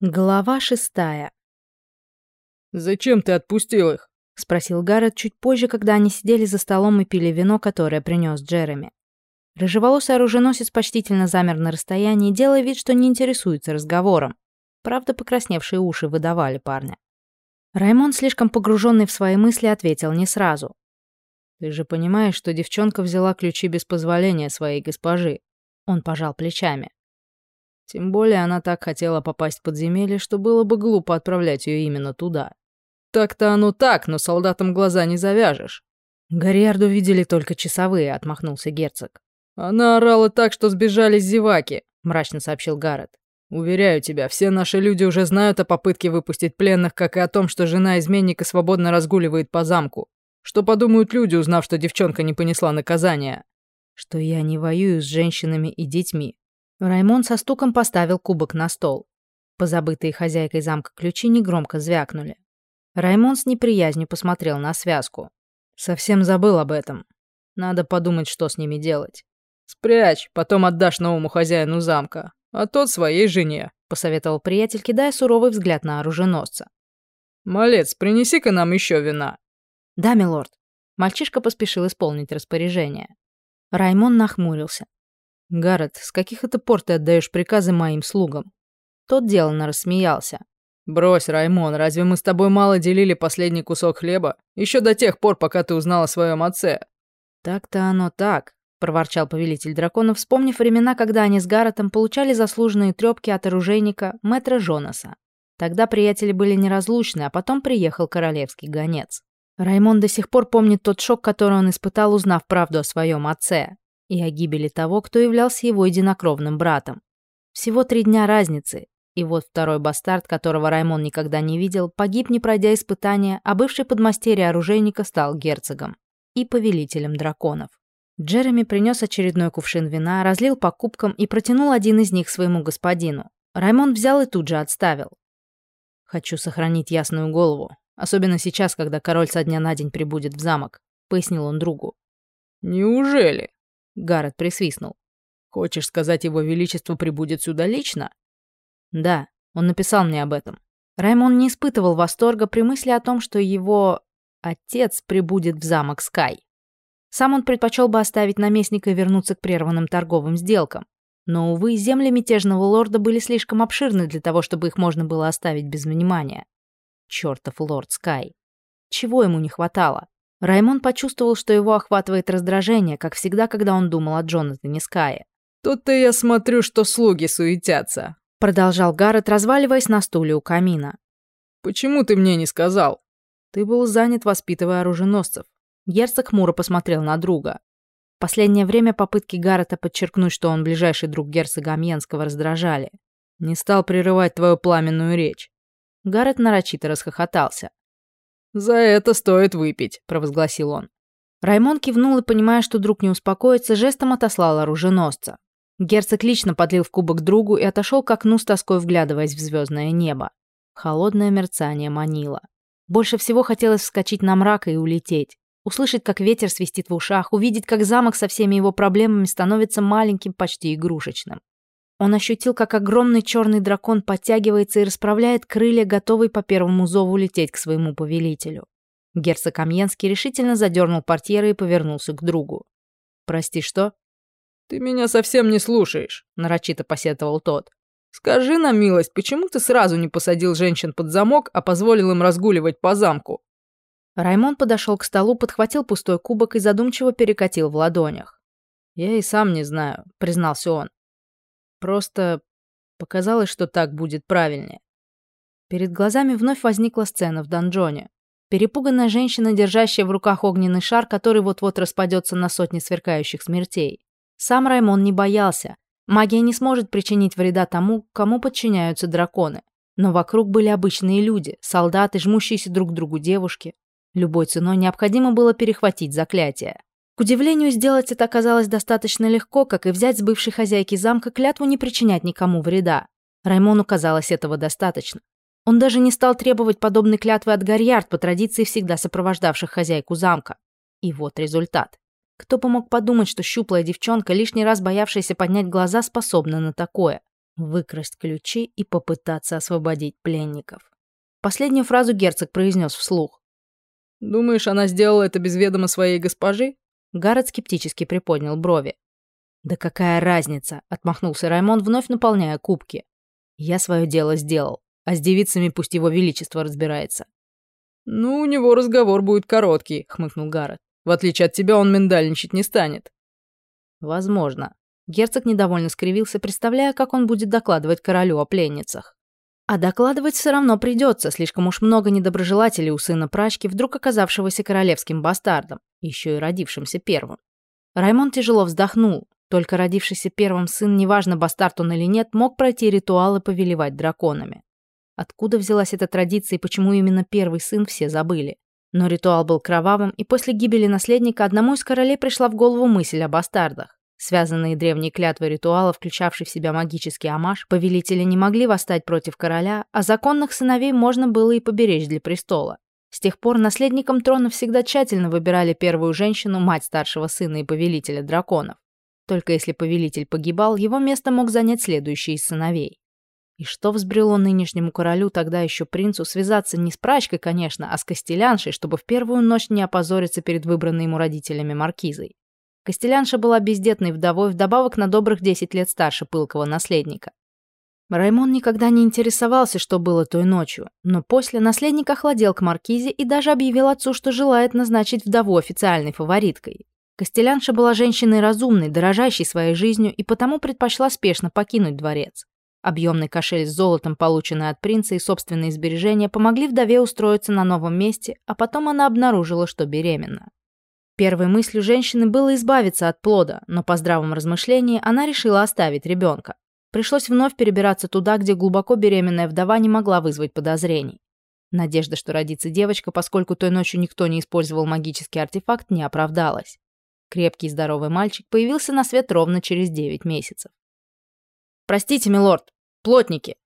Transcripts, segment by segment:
Глава шестая. «Зачем ты отпустил их?» — спросил Гаррет чуть позже, когда они сидели за столом и пили вино, которое принес Джереми. Рыжеволосый оруженосец почтительно замер на расстоянии, делая вид, что не интересуется разговором. Правда, покрасневшие уши выдавали парня. Раймон, слишком погруженный в свои мысли, ответил не сразу. «Ты же понимаешь, что девчонка взяла ключи без позволения своей госпожи?» Он пожал плечами. Тем более она так хотела попасть в подземелье, что было бы глупо отправлять ее именно туда. Так-то оно так, но солдатам глаза не завяжешь. Гориарду видели только часовые, отмахнулся герцог. Она орала так, что сбежали зеваки, мрачно сообщил Гаррет. Уверяю тебя, все наши люди уже знают о попытке выпустить пленных, как и о том, что жена изменника свободно разгуливает по замку. Что подумают люди, узнав, что девчонка не понесла наказания? Что я не воюю с женщинами и детьми, Раймон со стуком поставил кубок на стол. Позабытые хозяйкой замка ключи негромко звякнули. Раймон с неприязнью посмотрел на связку. «Совсем забыл об этом. Надо подумать, что с ними делать. Спрячь, потом отдашь новому хозяину замка, а тот своей жене», — посоветовал приятель, кидая суровый взгляд на оруженосца. «Малец, принеси-ка нам еще вина». «Да, милорд». Мальчишка поспешил исполнить распоряжение. Раймон нахмурился. «Гаррет, с каких это пор ты отдаешь приказы моим слугам?» Тот деланно рассмеялся. «Брось, Раймон, разве мы с тобой мало делили последний кусок хлеба? Еще до тех пор, пока ты узнал о своем отце». «Так-то оно так», — проворчал повелитель драконов, вспомнив времена, когда они с Гарретом получали заслуженные трёпки от оружейника мэтра Жонаса. Тогда приятели были неразлучны, а потом приехал королевский гонец. Раймон до сих пор помнит тот шок, который он испытал, узнав правду о своем отце и о гибели того, кто являлся его единокровным братом. Всего три дня разницы, и вот второй бастард, которого Раймон никогда не видел, погиб, не пройдя испытания, а бывший подмастерье оружейника стал герцогом и повелителем драконов. Джереми принес очередной кувшин вина, разлил по кубкам и протянул один из них своему господину. Раймон взял и тут же отставил. «Хочу сохранить ясную голову, особенно сейчас, когда король со дня на день прибудет в замок», — пояснил он другу. «Неужели?» Гаррет присвистнул. «Хочешь сказать, его величество прибудет сюда лично?» «Да, он написал мне об этом». Раймон не испытывал восторга при мысли о том, что его отец прибудет в замок Скай. Сам он предпочел бы оставить наместника и вернуться к прерванным торговым сделкам. Но, увы, земли мятежного лорда были слишком обширны для того, чтобы их можно было оставить без внимания. Чёртов лорд Скай. Чего ему не хватало? Раймон почувствовал, что его охватывает раздражение, как всегда, когда он думал о Джонатане Скае. «Тут-то я смотрю, что слуги суетятся», — продолжал Гаррет, разваливаясь на стуле у камина. «Почему ты мне не сказал?» «Ты был занят, воспитывая оруженосцев». Герцог хмуро посмотрел на друга. В последнее время попытки Гаррета подчеркнуть, что он ближайший друг герцога Амьенского, раздражали. «Не стал прерывать твою пламенную речь». Гаррет нарочито расхохотался. «За это стоит выпить», — провозгласил он. Раймон кивнул и, понимая, что друг не успокоится, жестом отослал оруженосца. Герцог лично подлил в кубок другу и отошел к окну с тоской, вглядываясь в звездное небо. Холодное мерцание манило. Больше всего хотелось вскочить на мрак и улететь. Услышать, как ветер свистит в ушах, увидеть, как замок со всеми его проблемами становится маленьким, почти игрушечным. Он ощутил, как огромный черный дракон подтягивается и расправляет крылья, готовый по первому зову лететь к своему повелителю. Герцог Амьенский решительно задернул портьеры и повернулся к другу. «Прости, что?» «Ты меня совсем не слушаешь», — нарочито посетовал тот. «Скажи на милость, почему ты сразу не посадил женщин под замок, а позволил им разгуливать по замку?» Раймон подошел к столу, подхватил пустой кубок и задумчиво перекатил в ладонях. «Я и сам не знаю», — признался он. Просто показалось, что так будет правильнее. Перед глазами вновь возникла сцена в донжоне. Перепуганная женщина, держащая в руках огненный шар, который вот-вот распадется на сотни сверкающих смертей. Сам Раймон не боялся. Магия не сможет причинить вреда тому, кому подчиняются драконы. Но вокруг были обычные люди, солдаты, жмущиеся друг к другу девушки. Любой ценой необходимо было перехватить заклятие. К удивлению, сделать это оказалось достаточно легко, как и взять с бывшей хозяйки замка клятву не причинять никому вреда. Раймону казалось этого достаточно. Он даже не стал требовать подобной клятвы от Гарьярд, по традиции всегда сопровождавших хозяйку замка. И вот результат. Кто бы мог подумать, что щуплая девчонка, лишний раз боявшаяся поднять глаза, способна на такое. Выкрасть ключи и попытаться освободить пленников. Последнюю фразу герцог произнес вслух. «Думаешь, она сделала это без ведома своей госпожи?» Гаррет скептически приподнял брови. «Да какая разница?» — отмахнулся Раймон, вновь наполняя кубки. «Я свое дело сделал, а с девицами пусть его величество разбирается». «Ну, у него разговор будет короткий», — хмыкнул Гаррет. «В отличие от тебя, он миндальничать не станет». «Возможно». Герцог недовольно скривился, представляя, как он будет докладывать королю о пленницах. А докладывать все равно придется, слишком уж много недоброжелателей у сына прачки, вдруг оказавшегося королевским бастардом, еще и родившимся первым. Раймон тяжело вздохнул. Только родившийся первым сын, неважно, бастард он или нет, мог пройти ритуал и повелевать драконами. Откуда взялась эта традиция и почему именно первый сын, все забыли. Но ритуал был кровавым, и после гибели наследника одному из королей пришла в голову мысль о бастардах. Связанные древней клятвой ритуала, включавший в себя магический амаш, повелители не могли восстать против короля, а законных сыновей можно было и поберечь для престола. С тех пор наследником трона всегда тщательно выбирали первую женщину, мать старшего сына и повелителя драконов. Только если повелитель погибал, его место мог занять следующий из сыновей. И что взбрело нынешнему королю, тогда еще принцу, связаться не с прачкой, конечно, а с костеляншей, чтобы в первую ночь не опозориться перед выбранной ему родителями маркизой. Костелянша была бездетной вдовой, вдобавок на добрых 10 лет старше пылкого наследника. Раймон никогда не интересовался, что было той ночью, но после наследник охладел к маркизе и даже объявил отцу, что желает назначить вдову официальной фавориткой. Костелянша была женщиной разумной, дорожащей своей жизнью и потому предпочла спешно покинуть дворец. Объемный кошель с золотом, полученный от принца, и собственные сбережения помогли вдове устроиться на новом месте, а потом она обнаружила, что беременна. Первой мыслью женщины было избавиться от плода, но по здравом размышлении она решила оставить ребенка. Пришлось вновь перебираться туда, где глубоко беременная вдова не могла вызвать подозрений. Надежда, что родится девочка, поскольку той ночью никто не использовал магический артефакт, не оправдалась. Крепкий и здоровый мальчик появился на свет ровно через 9 месяцев. «Простите, милорд, плотники!»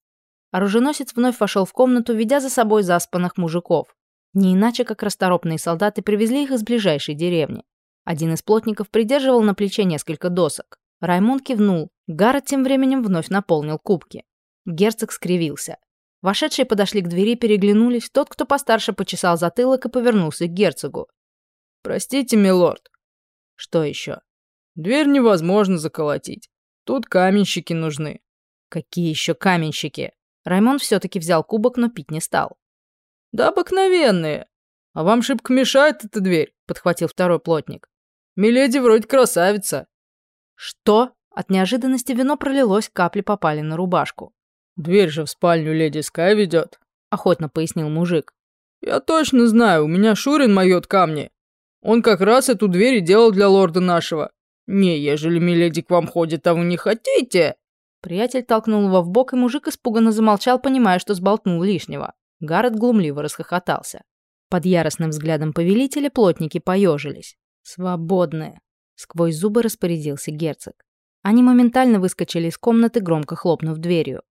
Оруженосец вновь вошел в комнату, ведя за собой заспанных мужиков. Не иначе, как расторопные солдаты привезли их из ближайшей деревни. Один из плотников придерживал на плече несколько досок. Раймон кивнул. Гаррет тем временем вновь наполнил кубки. Герцог скривился. Вошедшие подошли к двери, переглянулись. Тот, кто постарше, почесал затылок и повернулся к герцогу. «Простите, милорд». «Что еще?» «Дверь невозможно заколотить. Тут каменщики нужны». «Какие еще каменщики?» Раймон все-таки взял кубок, но пить не стал. «Да обыкновенные. А вам шибко мешает эта дверь», — подхватил второй плотник. «Миледи вроде красавица». «Что?» От неожиданности вино пролилось, капли попали на рубашку. «Дверь же в спальню леди Скай ведет», — охотно пояснил мужик. «Я точно знаю, у меня Шурин моет камни. Он как раз эту дверь и делал для лорда нашего. Не, ежели миледи к вам ходит, а вы не хотите...» Приятель толкнул его в бок, и мужик испуганно замолчал, понимая, что сболтнул лишнего. Гаррет глумливо расхохотался. Под яростным взглядом повелителя плотники поежились. «Свободные!» — сквозь зубы распорядился герцог. Они моментально выскочили из комнаты, громко хлопнув дверью.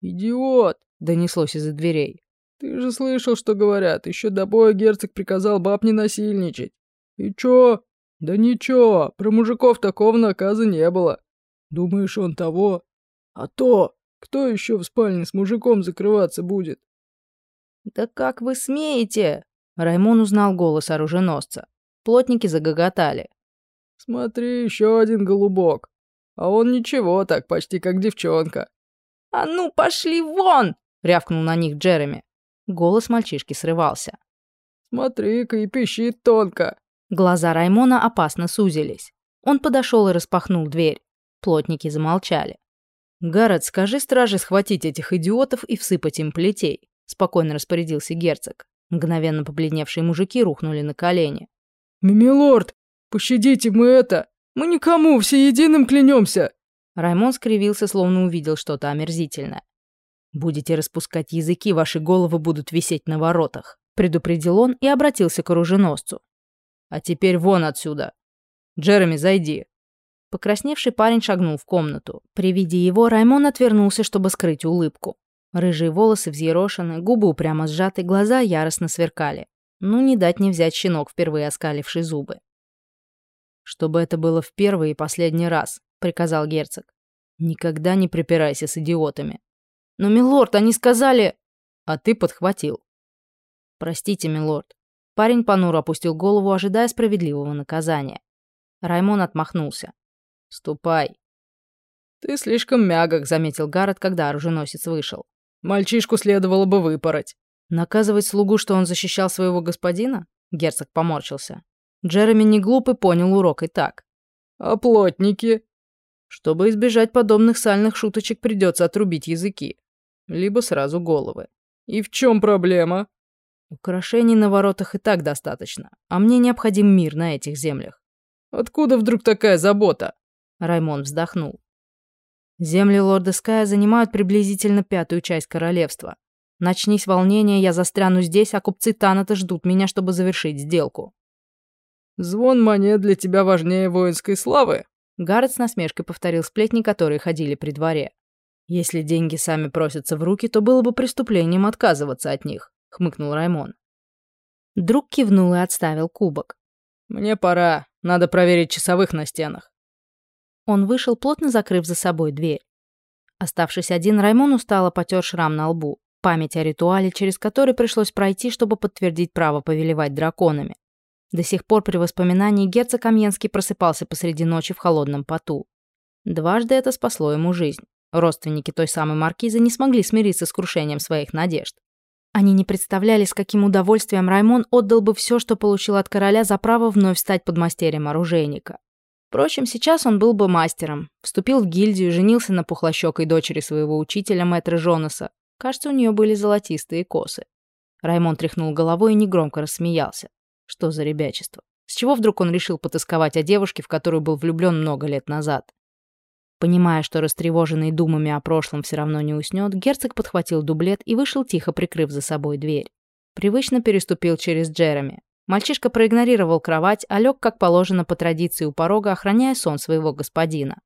«Идиот!» — донеслось из-за дверей. «Ты же слышал, что говорят. Еще до боя герцог приказал баб не насильничать. И чё? Да ничего, про мужиков такого наказа не было. Думаешь, он того? А то! Кто еще в спальне с мужиком закрываться будет? «Да как вы смеете?» Раймон узнал голос оруженосца. Плотники загоготали. «Смотри, еще один голубок. А он ничего так, почти как девчонка». «А ну, пошли вон!» — рявкнул на них Джереми. Голос мальчишки срывался. «Смотри-ка и пищит тонко». Глаза Раймона опасно сузились. Он подошел и распахнул дверь. Плотники замолчали. «Гаррет, скажи страже схватить этих идиотов и всыпать им плетей спокойно распорядился герцог. Мгновенно побледневшие мужики рухнули на колени. «Милорд, пощадите мы это! Мы никому, все единым клянемся!» Раймон скривился, словно увидел что-то омерзительное. «Будете распускать языки, ваши головы будут висеть на воротах», предупредил он и обратился к оруженосцу. «А теперь вон отсюда! Джереми, зайди!» Покрасневший парень шагнул в комнату. При виде его Раймон отвернулся, чтобы скрыть улыбку. Рыжие волосы взъерошены, губы упрямо сжаты, глаза яростно сверкали. Ну, не дать не взять щенок, впервые оскаливший зубы. «Чтобы это было в первый и последний раз», — приказал герцог. Никогда не припирайся с идиотами. Но, милорд, они сказали... А ты подхватил. Простите, милорд. Парень понуро опустил голову, ожидая справедливого наказания. Раймон отмахнулся. «Ступай». «Ты слишком мягок», — заметил Гаррет, когда оруженосец вышел. «Мальчишку следовало бы выпороть». Наказывать слугу, что он защищал своего господина? Герцог поморщился. Джереми не глуп и понял урок и так. «А плотники?» Чтобы избежать подобных сальных шуточек, придется отрубить языки. Либо сразу головы. И в чем проблема? Украшений на воротах и так достаточно, а мне необходим мир на этих землях. Откуда вдруг такая забота? Раймон вздохнул. Земли лорда Ская занимают приблизительно пятую часть королевства. Начнись волнение, я застряну здесь, а купцы Таната ждут меня, чтобы завершить сделку. Звон монет для тебя важнее воинской славы? Гаррет с насмешкой повторил сплетни, которые ходили при дворе. «Если деньги сами просятся в руки, то было бы преступлением отказываться от них», — хмыкнул Раймон. Друг кивнул и отставил кубок. «Мне пора. Надо проверить часовых на стенах». Он вышел, плотно закрыв за собой дверь. Оставшись один, Раймон устало потер шрам на лбу. Память о ритуале, через который пришлось пройти, чтобы подтвердить право повелевать драконами. До сих пор при воспоминании герцог Амьенский просыпался посреди ночи в холодном поту. Дважды это спасло ему жизнь. Родственники той самой маркизы не смогли смириться с крушением своих надежд. Они не представляли, с каким удовольствием Раймон отдал бы все, что получил от короля за право вновь стать подмастерьем оружейника. Впрочем, сейчас он был бы мастером. Вступил в гильдию, женился на пухлощекой дочери своего учителя, мэтра Жонаса. Кажется, у нее были золотистые косы. Раймон тряхнул головой и негромко рассмеялся. Что за ребячество? С чего вдруг он решил потасковать о девушке, в которую был влюблен много лет назад? Понимая, что растревоженный думами о прошлом все равно не уснет, герцог подхватил дублет и вышел, тихо прикрыв за собой дверь. Привычно переступил через Джереми. Мальчишка проигнорировал кровать, а лег, как положено по традиции у порога, охраняя сон своего господина.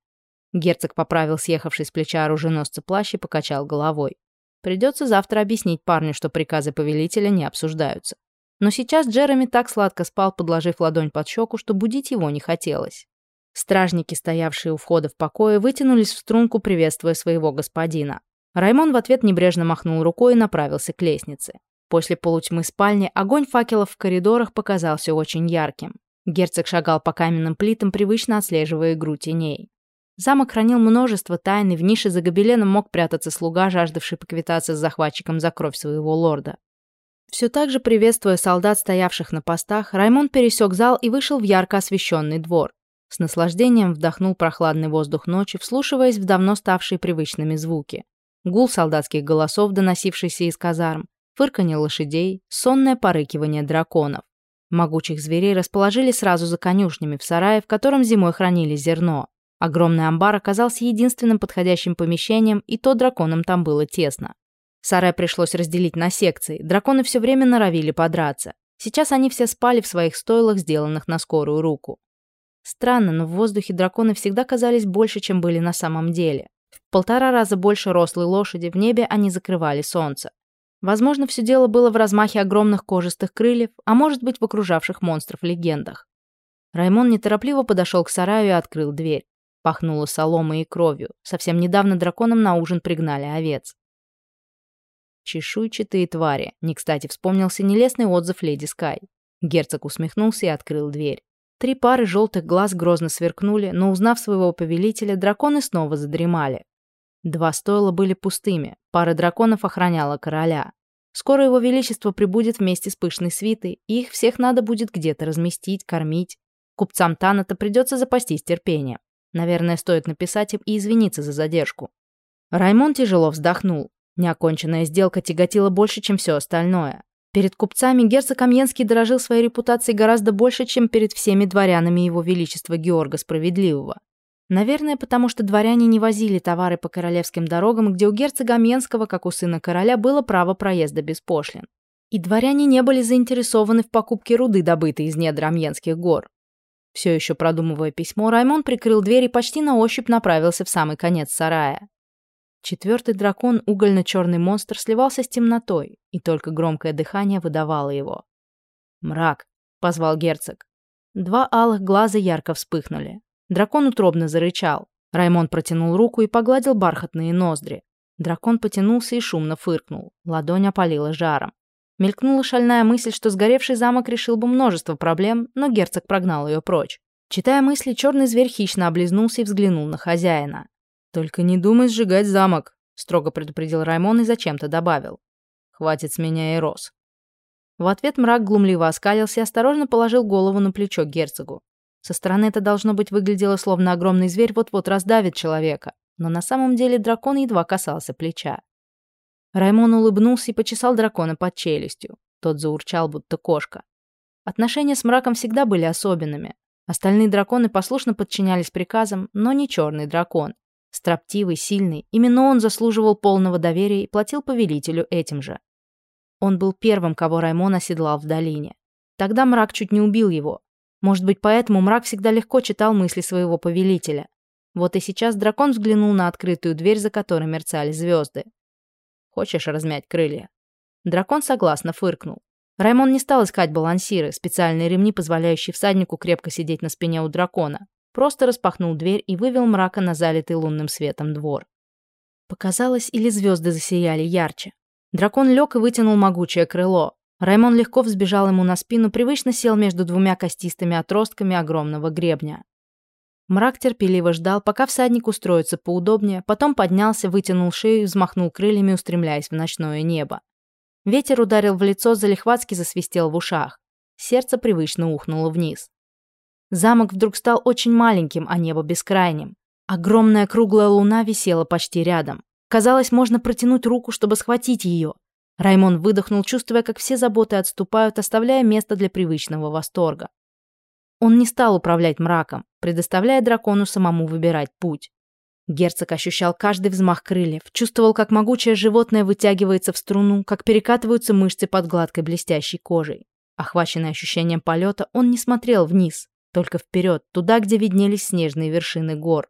Герцог поправил съехавший с плеча оруженосца плащ и покачал головой. Придется завтра объяснить парню, что приказы повелителя не обсуждаются. Но сейчас Джереми так сладко спал, подложив ладонь под щеку, что будить его не хотелось. Стражники, стоявшие у входа в покое, вытянулись в струнку, приветствуя своего господина. Раймон в ответ небрежно махнул рукой и направился к лестнице. После полутьмы спальни огонь факелов в коридорах показался очень ярким. Герцог шагал по каменным плитам, привычно отслеживая игру теней. Замок хранил множество тайн, и в нише за гобеленом мог прятаться слуга, жаждавший поквитаться с захватчиком за кровь своего лорда. Все так же приветствуя солдат, стоявших на постах, Раймон пересек зал и вышел в ярко освещенный двор. С наслаждением вдохнул прохладный воздух ночи, вслушиваясь в давно ставшие привычными звуки. Гул солдатских голосов, доносившийся из казарм, фырканье лошадей, сонное порыкивание драконов. Могучих зверей расположили сразу за конюшнями в сарае, в котором зимой хранили зерно. Огромный амбар оказался единственным подходящим помещением, и то драконам там было тесно. Сарай пришлось разделить на секции, драконы все время норовили подраться. Сейчас они все спали в своих стойлах, сделанных на скорую руку. Странно, но в воздухе драконы всегда казались больше, чем были на самом деле. В полтора раза больше рослой лошади, в небе они закрывали солнце. Возможно, все дело было в размахе огромных кожистых крыльев, а может быть, в окружавших монстров легендах. Раймон неторопливо подошел к сараю и открыл дверь. Пахнуло соломой и кровью. Совсем недавно драконам на ужин пригнали овец. Чешуйчатые твари. Не кстати вспомнился нелестный отзыв леди Скай. Герцог усмехнулся и открыл дверь. Три пары желтых глаз грозно сверкнули, но, узнав своего повелителя, драконы снова задремали. Два стойла были пустыми, пара драконов охраняла короля. Скоро его величество прибудет вместе с пышной свитой, и их всех надо будет где-то разместить, кормить. Купцам Таната придется запастись терпением. Наверное, стоит написать им и извиниться за задержку. Раймон тяжело вздохнул. Неоконченная сделка тяготила больше, чем все остальное. Перед купцами герцог Амьенский дорожил своей репутацией гораздо больше, чем перед всеми дворянами его величества Георга Справедливого. Наверное, потому что дворяне не возили товары по королевским дорогам, где у герцога Амьенского, как у сына короля, было право проезда без пошлин. И дворяне не были заинтересованы в покупке руды, добытой из недр Амьенских гор. Все еще продумывая письмо, Раймон прикрыл дверь и почти на ощупь направился в самый конец сарая. Четвертый дракон, угольно-черный монстр, сливался с темнотой, и только громкое дыхание выдавало его. «Мрак!» — позвал герцог. Два алых глаза ярко вспыхнули. Дракон утробно зарычал. Раймон протянул руку и погладил бархатные ноздри. Дракон потянулся и шумно фыркнул. Ладонь опалила жаром. Мелькнула шальная мысль, что сгоревший замок решил бы множество проблем, но герцог прогнал ее прочь. Читая мысли, черный зверь хищно облизнулся и взглянул на хозяина. «Только не думай сжигать замок», — строго предупредил Раймон и зачем-то добавил. «Хватит с меня и роз». В ответ мрак глумливо оскалился и осторожно положил голову на плечо герцогу. Со стороны это должно быть выглядело, словно огромный зверь вот-вот раздавит человека, но на самом деле дракон едва касался плеча. Раймон улыбнулся и почесал дракона под челюстью. Тот заурчал, будто кошка. Отношения с мраком всегда были особенными. Остальные драконы послушно подчинялись приказам, но не черный дракон. Строптивый, сильный, именно он заслуживал полного доверия и платил повелителю этим же. Он был первым, кого Раймон оседлал в долине. Тогда мрак чуть не убил его. Может быть, поэтому мрак всегда легко читал мысли своего повелителя. Вот и сейчас дракон взглянул на открытую дверь, за которой мерцали звезды. Хочешь размять крылья?» Дракон согласно фыркнул. Раймон не стал искать балансиры, специальные ремни, позволяющие всаднику крепко сидеть на спине у дракона. Просто распахнул дверь и вывел мрака на залитый лунным светом двор. Показалось, или звезды засияли ярче. Дракон лег и вытянул могучее крыло. Раймон легко взбежал ему на спину, привычно сел между двумя костистыми отростками огромного гребня. Мрак терпеливо ждал, пока всадник устроится поудобнее, потом поднялся, вытянул шею и взмахнул крыльями, устремляясь в ночное небо. Ветер ударил в лицо, залихватски засвистел в ушах. Сердце привычно ухнуло вниз. Замок вдруг стал очень маленьким, а небо бескрайним. Огромная круглая луна висела почти рядом. Казалось, можно протянуть руку, чтобы схватить ее. Раймон выдохнул, чувствуя, как все заботы отступают, оставляя место для привычного восторга. Он не стал управлять мраком, предоставляя дракону самому выбирать путь. Герцог ощущал каждый взмах крыльев, чувствовал, как могучее животное вытягивается в струну, как перекатываются мышцы под гладкой блестящей кожей. Охваченный ощущением полета, он не смотрел вниз, только вперед, туда, где виднелись снежные вершины гор.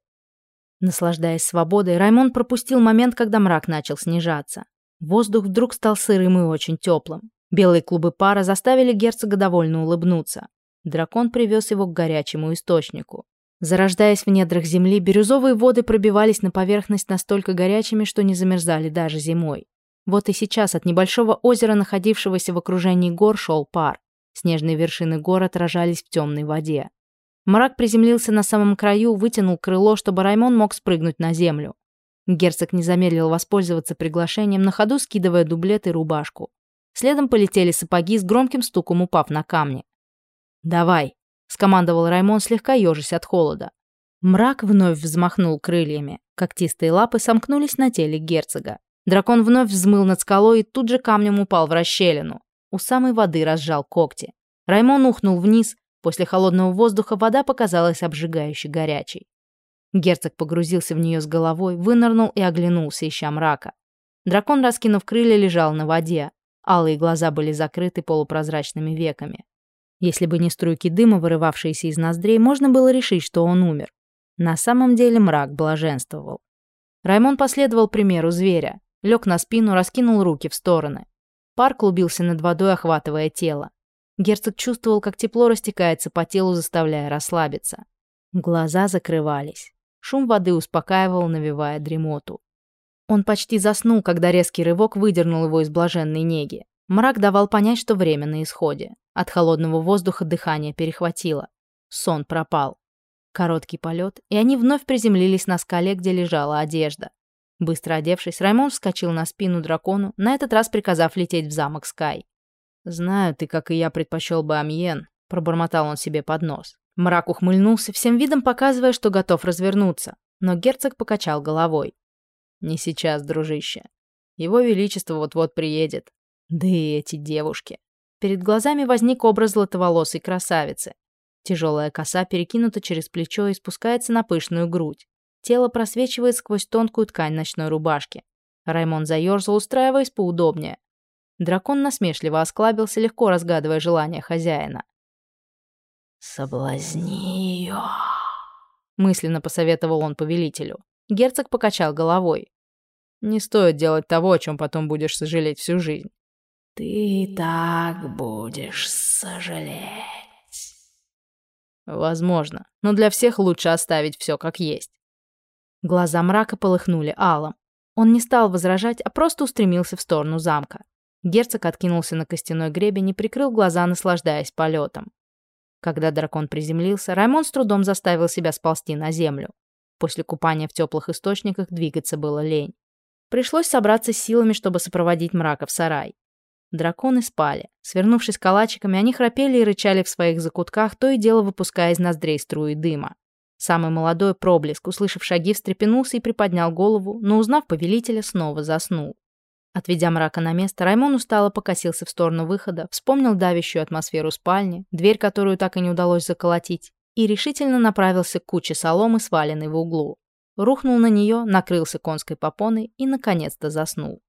Наслаждаясь свободой, Раймон пропустил момент, когда мрак начал снижаться. Воздух вдруг стал сырым и очень теплым. Белые клубы пара заставили герцога довольно улыбнуться. Дракон привез его к горячему источнику. Зарождаясь в недрах земли, бирюзовые воды пробивались на поверхность настолько горячими, что не замерзали даже зимой. Вот и сейчас от небольшого озера, находившегося в окружении гор, шел пар. Снежные вершины гор отражались в темной воде. Мрак приземлился на самом краю, вытянул крыло, чтобы Раймон мог спрыгнуть на землю. Герцог не замедлил воспользоваться приглашением, на ходу скидывая дублет и рубашку. Следом полетели сапоги с громким стуком упав на камни. «Давай», — скомандовал Раймон, слегка ежась от холода. Мрак вновь взмахнул крыльями. Когтистые лапы сомкнулись на теле герцога. Дракон вновь взмыл над скалой и тут же камнем упал в расщелину. У самой воды разжал когти. Раймон ухнул вниз. После холодного воздуха вода показалась обжигающе горячей. Герцог погрузился в нее с головой, вынырнул и оглянулся, ища мрака. Дракон, раскинув крылья, лежал на воде. Алые глаза были закрыты полупрозрачными веками. Если бы не струйки дыма, вырывавшиеся из ноздрей, можно было решить, что он умер. На самом деле мрак блаженствовал. Раймон последовал примеру зверя, лег на спину, раскинул руки в стороны. Пар клубился над водой, охватывая тело. Герцог чувствовал, как тепло растекается по телу, заставляя расслабиться. Глаза закрывались. Шум воды успокаивал, навевая дремоту. Он почти заснул, когда резкий рывок выдернул его из блаженной неги. Мрак давал понять, что время на исходе. От холодного воздуха дыхание перехватило. Сон пропал. Короткий полет, и они вновь приземлились на скале, где лежала одежда. Быстро одевшись, Раймон вскочил на спину дракону, на этот раз приказав лететь в замок Скай. «Знаю, ты, как и я, предпочел бы Амьен», — пробормотал он себе под нос. Мрак ухмыльнулся, всем видом показывая, что готов развернуться, но герцог покачал головой. «Не сейчас, дружище. Его Величество вот-вот приедет. Да и эти девушки. Перед глазами возник образ златоволосой красавицы. Тяжелая коса перекинута через плечо и спускается на пышную грудь. Тело просвечивает сквозь тонкую ткань ночной рубашки. Раймон заерзал, устраиваясь поудобнее. Дракон насмешливо осклабился, легко разгадывая желание хозяина. «Соблазни ее!» мысленно посоветовал он повелителю. Герцог покачал головой. «Не стоит делать того, о чем потом будешь сожалеть всю жизнь. Ты так будешь сожалеть. Возможно, но для всех лучше оставить все как есть. Глаза мрака полыхнули алом. Он не стал возражать, а просто устремился в сторону замка. Герцог откинулся на костяной гребень и прикрыл глаза, наслаждаясь полетом. Когда дракон приземлился, Раймон с трудом заставил себя сползти на землю. После купания в теплых источниках двигаться было лень. Пришлось собраться с силами, чтобы сопроводить мрака в сарай. Драконы спали. Свернувшись калачиками, они храпели и рычали в своих закутках, то и дело выпуская из ноздрей струи дыма. Самый молодой проблеск, услышав шаги, встрепенулся и приподнял голову, но, узнав повелителя, снова заснул. Отведя мрака на место, Раймон устало покосился в сторону выхода, вспомнил давящую атмосферу спальни, дверь, которую так и не удалось заколотить, и решительно направился к куче соломы, сваленной в углу. Рухнул на нее, накрылся конской попоной и, наконец-то, заснул.